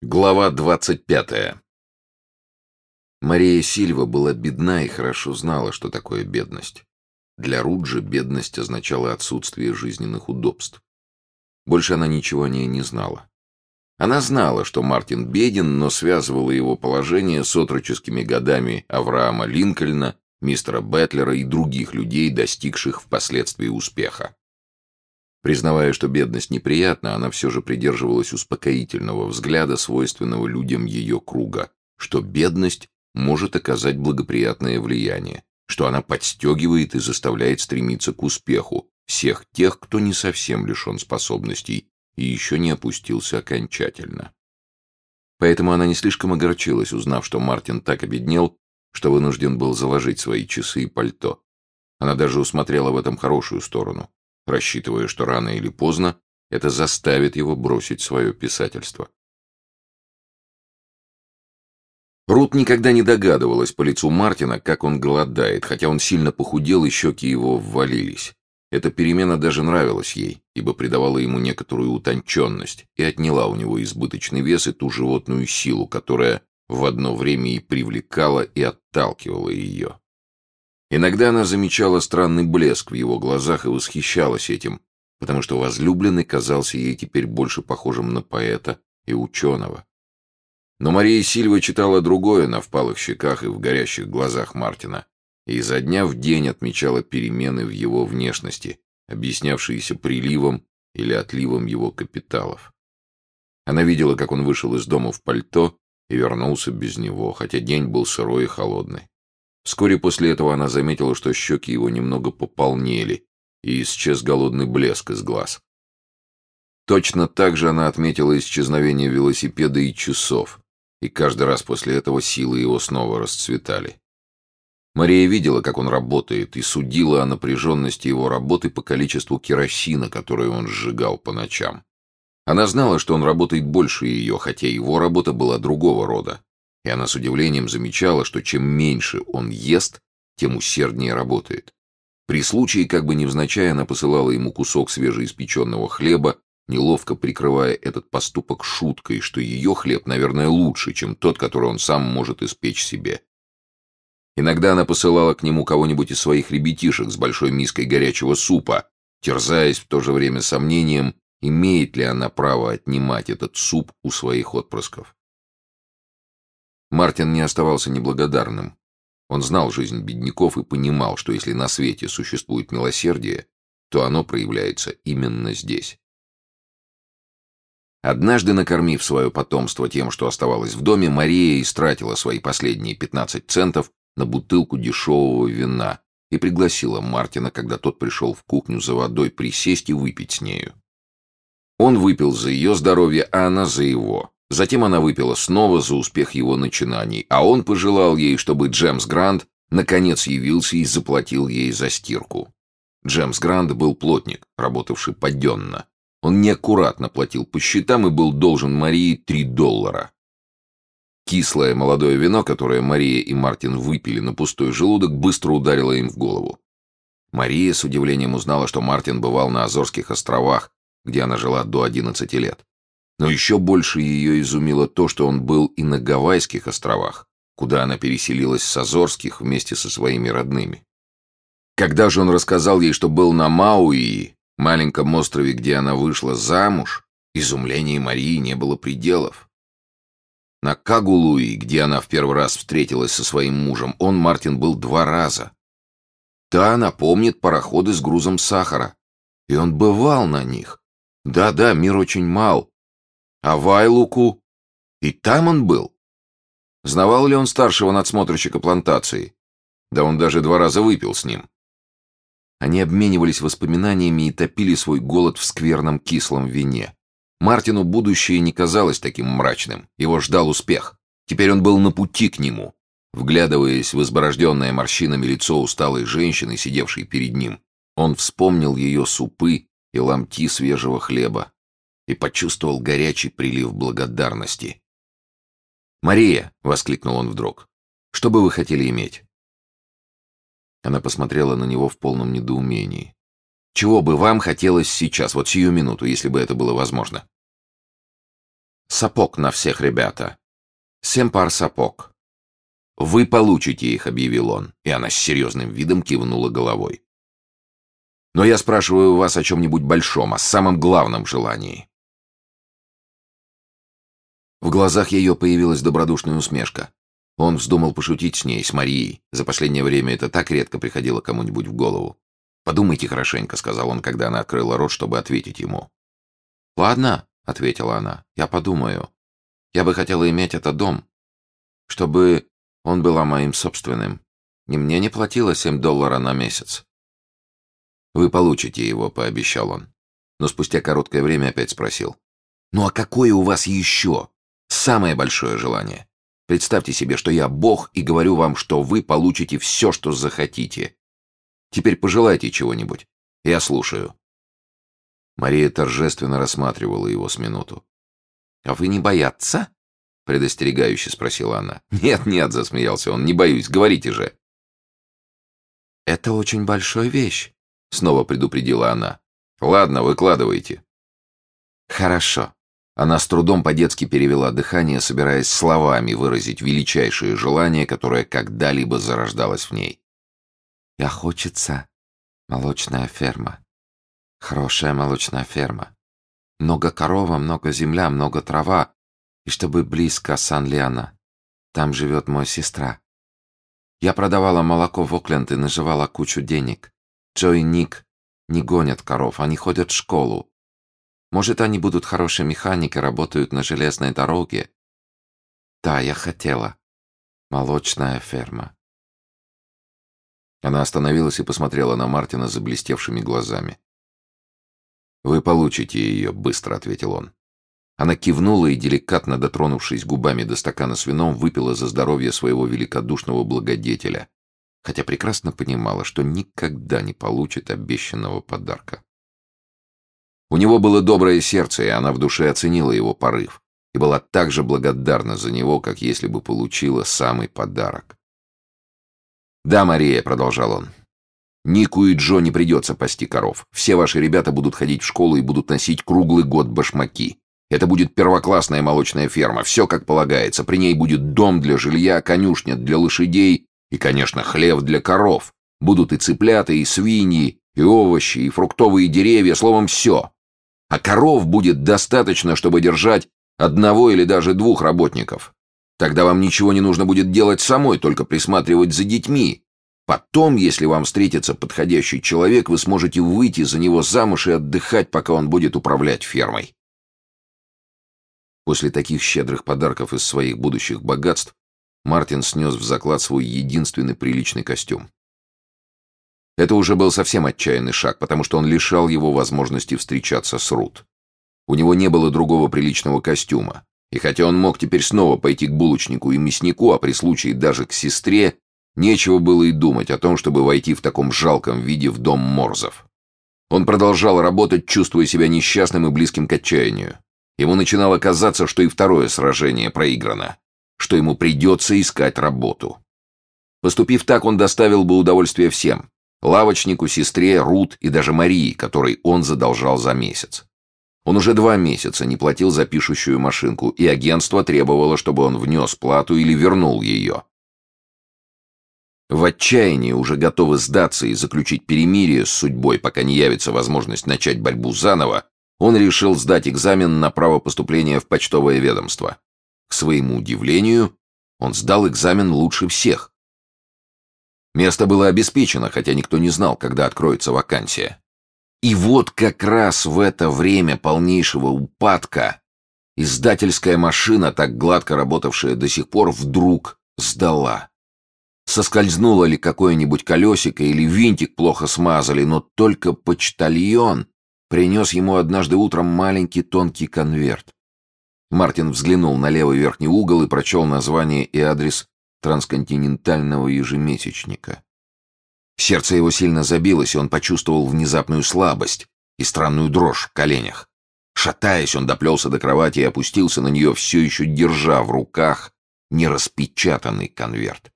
Глава 25. Мария Сильва была бедна и хорошо знала, что такое бедность. Для Руджи бедность означала отсутствие жизненных удобств. Больше она ничего о ней не знала. Она знала, что Мартин беден, но связывала его положение с отроческими годами Авраама Линкольна, мистера Бэтлера и других людей, достигших впоследствии успеха. Признавая, что бедность неприятна, она все же придерживалась успокоительного взгляда, свойственного людям ее круга, что бедность может оказать благоприятное влияние, что она подстегивает и заставляет стремиться к успеху всех тех, кто не совсем лишен способностей и еще не опустился окончательно. Поэтому она не слишком огорчилась, узнав, что Мартин так обеднел, что вынужден был заложить свои часы и пальто. Она даже усмотрела в этом хорошую сторону рассчитывая, что рано или поздно это заставит его бросить свое писательство. Рут никогда не догадывалась по лицу Мартина, как он голодает, хотя он сильно похудел и щеки его ввалились. Эта перемена даже нравилась ей, ибо придавала ему некоторую утонченность и отняла у него избыточный вес и ту животную силу, которая в одно время и привлекала, и отталкивала ее. Иногда она замечала странный блеск в его глазах и восхищалась этим, потому что возлюбленный казался ей теперь больше похожим на поэта и ученого. Но Мария Сильва читала другое на впалых щеках и в горящих глазах Мартина, и изо дня в день отмечала перемены в его внешности, объяснявшиеся приливом или отливом его капиталов. Она видела, как он вышел из дома в пальто и вернулся без него, хотя день был сырой и холодный. Вскоре после этого она заметила, что щеки его немного пополнели, и исчез голодный блеск из глаз. Точно так же она отметила исчезновение велосипеда и часов, и каждый раз после этого силы его снова расцветали. Мария видела, как он работает, и судила о напряженности его работы по количеству керосина, которое он сжигал по ночам. Она знала, что он работает больше ее, хотя его работа была другого рода и она с удивлением замечала, что чем меньше он ест, тем усерднее работает. При случае, как бы невзначай, она посылала ему кусок свежеиспеченного хлеба, неловко прикрывая этот поступок шуткой, что ее хлеб, наверное, лучше, чем тот, который он сам может испечь себе. Иногда она посылала к нему кого-нибудь из своих ребятишек с большой миской горячего супа, терзаясь в то же время сомнением, имеет ли она право отнимать этот суп у своих отпрысков. Мартин не оставался неблагодарным. Он знал жизнь бедняков и понимал, что если на свете существует милосердие, то оно проявляется именно здесь. Однажды, накормив свое потомство тем, что оставалось в доме, Мария истратила свои последние 15 центов на бутылку дешевого вина и пригласила Мартина, когда тот пришел в кухню за водой, присесть и выпить с нею. Он выпил за ее здоровье, а она за его. Затем она выпила снова за успех его начинаний, а он пожелал ей, чтобы Джемс Грант наконец явился и заплатил ей за стирку. Джемс Грант был плотник, работавший подденно. Он неаккуратно платил по счетам и был должен Марии три доллара. Кислое молодое вино, которое Мария и Мартин выпили на пустой желудок, быстро ударило им в голову. Мария с удивлением узнала, что Мартин бывал на Азорских островах, где она жила до 11 лет. Но еще больше ее изумило то, что он был и на Гавайских островах, куда она переселилась с Азорских вместе со своими родными. Когда же он рассказал ей, что был на Мауи, маленьком острове, где она вышла замуж, изумлению Марии не было пределов. На Кагулуи, где она в первый раз встретилась со своим мужем, он, Мартин, был два раза. Да, она помнит пароходы с грузом сахара. И он бывал на них. Да-да, мир очень мал, а Вайлуку? И там он был? Знавал ли он старшего надсмотрщика плантации? Да он даже два раза выпил с ним. Они обменивались воспоминаниями и топили свой голод в скверном кислом вине. Мартину будущее не казалось таким мрачным. Его ждал успех. Теперь он был на пути к нему. Вглядываясь в изборожденное морщинами лицо усталой женщины, сидевшей перед ним, он вспомнил ее супы и ломти свежего хлеба, и почувствовал горячий прилив благодарности. «Мария!» — воскликнул он вдруг. «Что бы вы хотели иметь?» Она посмотрела на него в полном недоумении. «Чего бы вам хотелось сейчас, вот сию минуту, если бы это было возможно?» Сапог на всех, ребята. Семь пар сапог. Вы получите их, объявил он, и она с серьезным видом кивнула головой. Но я спрашиваю вас о чем-нибудь большом, о самом главном желании. В глазах ее появилась добродушная усмешка. Он вздумал пошутить с ней, с Марией. За последнее время это так редко приходило кому-нибудь в голову. «Подумайте хорошенько», — сказал он, когда она открыла рот, чтобы ответить ему. «Ладно», — ответила она, — «я подумаю. Я бы хотела иметь этот дом, чтобы он был моим собственным. И мне не платило семь долларов на месяц». «Вы получите его», — пообещал он. Но спустя короткое время опять спросил. «Ну а какое у вас еще? Самое большое желание?» Представьте себе, что я Бог и говорю вам, что вы получите все, что захотите. Теперь пожелайте чего-нибудь. Я слушаю». Мария торжественно рассматривала его с минуту. «А вы не боятся?» — предостерегающе спросила она. «Нет, нет», — засмеялся он, — «не боюсь, говорите же». «Это очень большая вещь», — снова предупредила она. «Ладно, выкладывайте». «Хорошо. Она с трудом по-детски перевела дыхание, собираясь словами выразить величайшее желание, которое когда-либо зарождалось в ней. «Я хочется молочная ферма. Хорошая молочная ферма. Много корова, много земля, много трава. И чтобы близко Сан-Лиана. Там живет моя сестра. Я продавала молоко в Окленд и наживала кучу денег. Джо и Ник не гонят коров, они ходят в школу. Может, они будут хорошие механики, работают на железной дороге. Да, я хотела. Молочная ферма. Она остановилась и посмотрела на Мартина заблестевшими глазами. «Вы получите ее», — быстро ответил он. Она кивнула и, деликатно дотронувшись губами до стакана с вином, выпила за здоровье своего великодушного благодетеля, хотя прекрасно понимала, что никогда не получит обещанного подарка. У него было доброе сердце, и она в душе оценила его порыв и была так же благодарна за него, как если бы получила самый подарок. «Да, Мария», — продолжал он, — «Нику и Джо не придется пасти коров. Все ваши ребята будут ходить в школу и будут носить круглый год башмаки. Это будет первоклассная молочная ферма, все как полагается. При ней будет дом для жилья, конюшня для лошадей и, конечно, хлев для коров. Будут и цыплята, и свиньи, и овощи, и фруктовые деревья, словом, все. А коров будет достаточно, чтобы держать одного или даже двух работников. Тогда вам ничего не нужно будет делать самой, только присматривать за детьми. Потом, если вам встретится подходящий человек, вы сможете выйти за него замуж и отдыхать, пока он будет управлять фермой. После таких щедрых подарков из своих будущих богатств Мартин снес в заклад свой единственный приличный костюм. Это уже был совсем отчаянный шаг, потому что он лишал его возможности встречаться с Рут. У него не было другого приличного костюма. И хотя он мог теперь снова пойти к булочнику и мяснику, а при случае даже к сестре, нечего было и думать о том, чтобы войти в таком жалком виде в дом Морзов. Он продолжал работать, чувствуя себя несчастным и близким к отчаянию. Ему начинало казаться, что и второе сражение проиграно, что ему придется искать работу. Поступив так, он доставил бы удовольствие всем, Лавочнику, сестре, Рут и даже Марии, которой он задолжал за месяц. Он уже два месяца не платил за пишущую машинку, и агентство требовало, чтобы он внес плату или вернул ее. В отчаянии, уже готовы сдаться и заключить перемирие с судьбой, пока не явится возможность начать борьбу заново, он решил сдать экзамен на право поступления в почтовое ведомство. К своему удивлению, он сдал экзамен лучше всех, Место было обеспечено, хотя никто не знал, когда откроется вакансия. И вот как раз в это время полнейшего упадка издательская машина, так гладко работавшая до сих пор, вдруг сдала. Соскользнуло ли какое-нибудь колесико или винтик плохо смазали, но только почтальон принес ему однажды утром маленький тонкий конверт. Мартин взглянул на левый верхний угол и прочел название и адрес трансконтинентального ежемесячника. Сердце его сильно забилось, и он почувствовал внезапную слабость и странную дрожь в коленях. Шатаясь, он доплелся до кровати и опустился на нее, все еще держа в руках нераспечатанный конверт.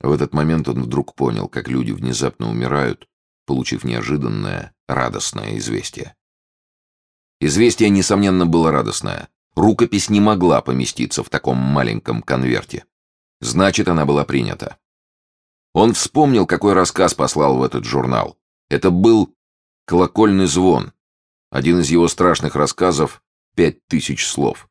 В этот момент он вдруг понял, как люди внезапно умирают, получив неожиданное, радостное известие. Известие, несомненно, было радостное. Рукопись не могла поместиться в таком маленьком конверте. Значит, она была принята. Он вспомнил, какой рассказ послал в этот журнал. Это был «Колокольный звон», один из его страшных рассказов «Пять тысяч слов».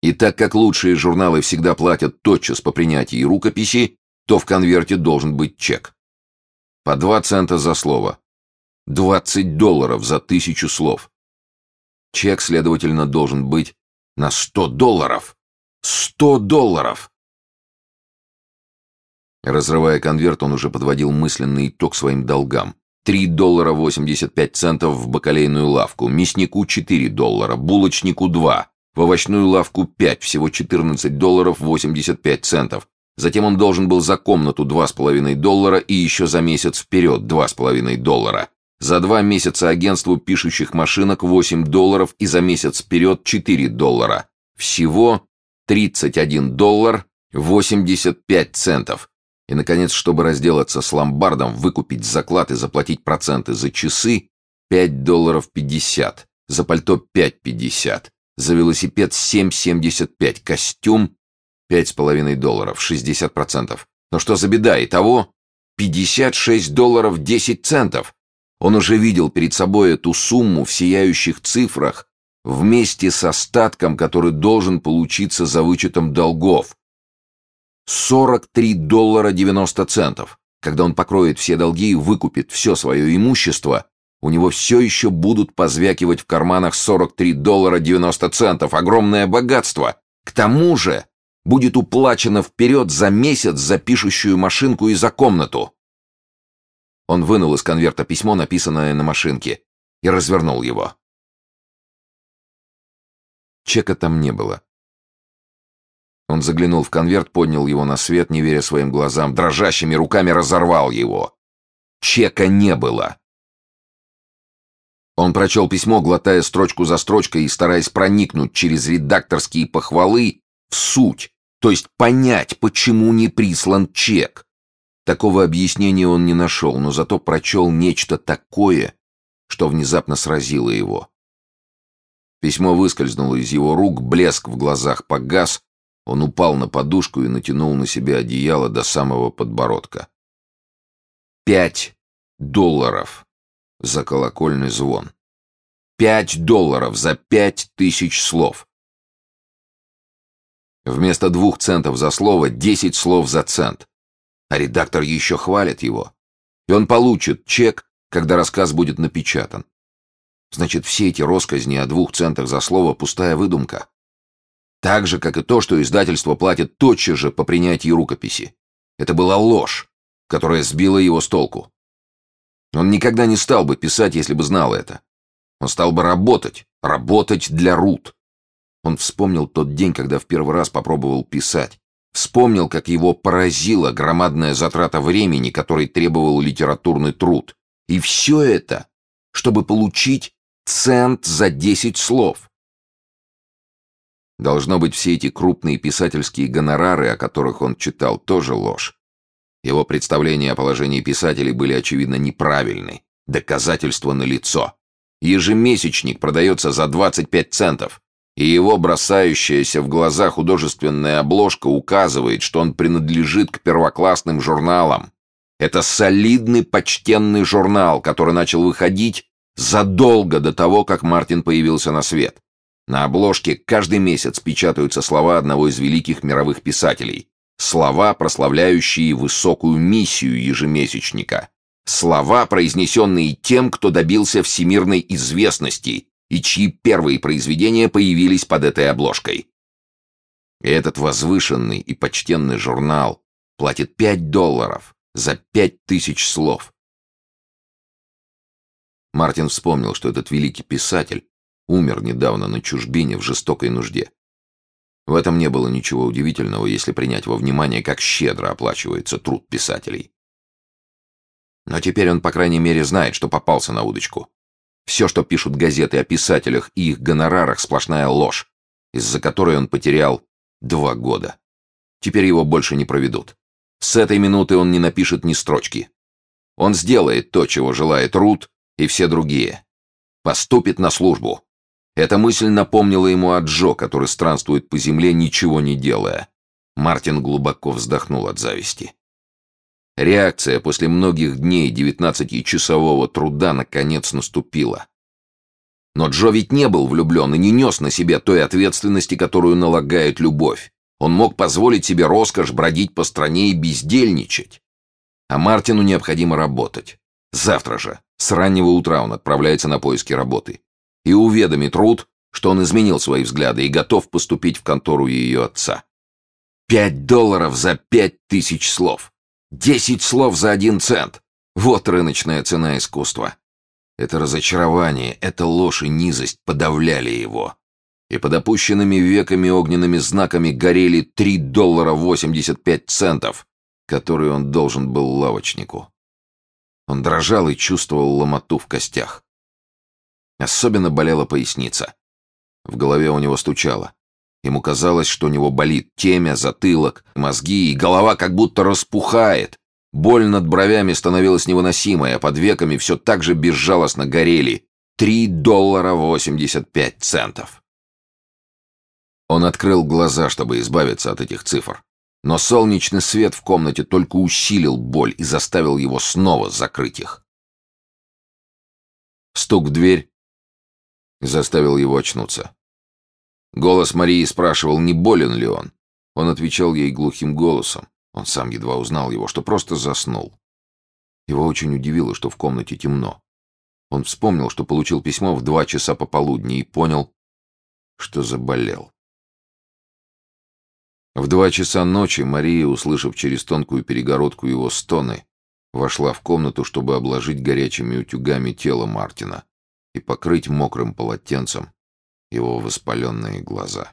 И так как лучшие журналы всегда платят тотчас по принятии рукописи, то в конверте должен быть чек. По два цента за слово. двадцать долларов за тысячу слов. Чек, следовательно, должен быть на сто долларов. Сто долларов! Разрывая конверт, он уже подводил мысленный итог своим долгам. Три доллара восемьдесят пять центов в бакалейную лавку, мяснику четыре доллара, булочнику два, в овощную лавку пять, всего четырнадцать долларов восемьдесят пять центов. Затем он должен был за комнату два с половиной доллара и еще за месяц вперед два с половиной доллара. За два месяца агентству пишущих машинок восемь долларов и за месяц вперед четыре доллара. Всего тридцать один доллар восемьдесят пять центов. И, наконец, чтобы разделаться с ломбардом, выкупить заклад и заплатить проценты за часы — 5 долларов 50, за пальто 5,50, за велосипед 7,75, костюм — 5,5 долларов, 60%. Но что за беда, итого 56 долларов 10 центов. Он уже видел перед собой эту сумму в сияющих цифрах вместе с остатком, который должен получиться за вычетом долгов. 43 доллара 90 центов. Когда он покроет все долги и выкупит все свое имущество, у него все еще будут позвякивать в карманах 43 доллара 90 центов. Огромное богатство. К тому же будет уплачено вперед за месяц за пишущую машинку и за комнату. Он вынул из конверта письмо, написанное на машинке, и развернул его. Чека там не было. Он заглянул в конверт, поднял его на свет, не веря своим глазам, дрожащими руками разорвал его. Чека не было. Он прочел письмо, глотая строчку за строчкой и стараясь проникнуть через редакторские похвалы в суть, то есть понять, почему не прислан чек. Такого объяснения он не нашел, но зато прочел нечто такое, что внезапно сразило его. Письмо выскользнуло из его рук, блеск в глазах погас, он упал на подушку и натянул на себя одеяло до самого подбородка. Пять долларов за колокольный звон. Пять долларов за пять тысяч слов. Вместо двух центов за слово десять слов за цент. А редактор еще хвалит его. И он получит чек, когда рассказ будет напечатан. Значит, все эти росказни о двух центах за слово — пустая выдумка. Так же, как и то, что издательство платит тотчас же по принятии рукописи. Это была ложь, которая сбила его с толку. Он никогда не стал бы писать, если бы знал это. Он стал бы работать, работать для Рут. Он вспомнил тот день, когда в первый раз попробовал писать. Вспомнил, как его поразила громадная затрата времени, которой требовал литературный труд. И все это, чтобы получить цент за десять слов. Должно быть, все эти крупные писательские гонорары, о которых он читал, тоже ложь. Его представления о положении писателей были, очевидно, неправильны. Доказательство налицо. Ежемесячник продается за 25 центов, и его бросающаяся в глаза художественная обложка указывает, что он принадлежит к первоклассным журналам. Это солидный, почтенный журнал, который начал выходить задолго до того, как Мартин появился на свет. На обложке каждый месяц печатаются слова одного из великих мировых писателей. Слова, прославляющие высокую миссию ежемесячника. Слова, произнесенные тем, кто добился всемирной известности и чьи первые произведения появились под этой обложкой. И этот возвышенный и почтенный журнал платит 5 долларов за 5000 слов. Мартин вспомнил, что этот великий писатель умер недавно на чужбине в жестокой нужде. В этом не было ничего удивительного, если принять во внимание, как щедро оплачивается труд писателей. Но теперь он, по крайней мере, знает, что попался на удочку. Все, что пишут газеты о писателях и их гонорарах, сплошная ложь, из-за которой он потерял два года. Теперь его больше не проведут. С этой минуты он не напишет ни строчки. Он сделает то, чего желает Рут и все другие. Поступит на службу. Эта мысль напомнила ему о Джо, который странствует по земле, ничего не делая. Мартин глубоко вздохнул от зависти. Реакция после многих дней девятнадцатичасового труда наконец наступила. Но Джо ведь не был влюблен и не нес на себе той ответственности, которую налагает любовь. Он мог позволить себе роскошь бродить по стране и бездельничать. А Мартину необходимо работать. Завтра же, с раннего утра он отправляется на поиски работы и уведомит Рут, что он изменил свои взгляды и готов поступить в контору ее отца. Пять долларов за пять тысяч слов. Десять слов за один цент. Вот рыночная цена искусства. Это разочарование, эта ложь и низость подавляли его. И под опущенными веками огненными знаками горели три доллара восемьдесят пять центов, которые он должен был лавочнику. Он дрожал и чувствовал ломоту в костях. Особенно болела поясница. В голове у него стучало. Ему казалось, что у него болит темя, затылок, мозги, и голова как будто распухает. Боль над бровями становилась невыносимой, а под веками все так же безжалостно горели. Три доллара восемьдесят пять центов. Он открыл глаза, чтобы избавиться от этих цифр. Но солнечный свет в комнате только усилил боль и заставил его снова закрыть их. Стук в дверь заставил его очнуться. Голос Марии спрашивал, не болен ли он. Он отвечал ей глухим голосом. Он сам едва узнал его, что просто заснул. Его очень удивило, что в комнате темно. Он вспомнил, что получил письмо в два часа пополудни и понял, что заболел. В два часа ночи Мария, услышав через тонкую перегородку его стоны, вошла в комнату, чтобы обложить горячими утюгами тело Мартина и покрыть мокрым полотенцем его воспаленные глаза.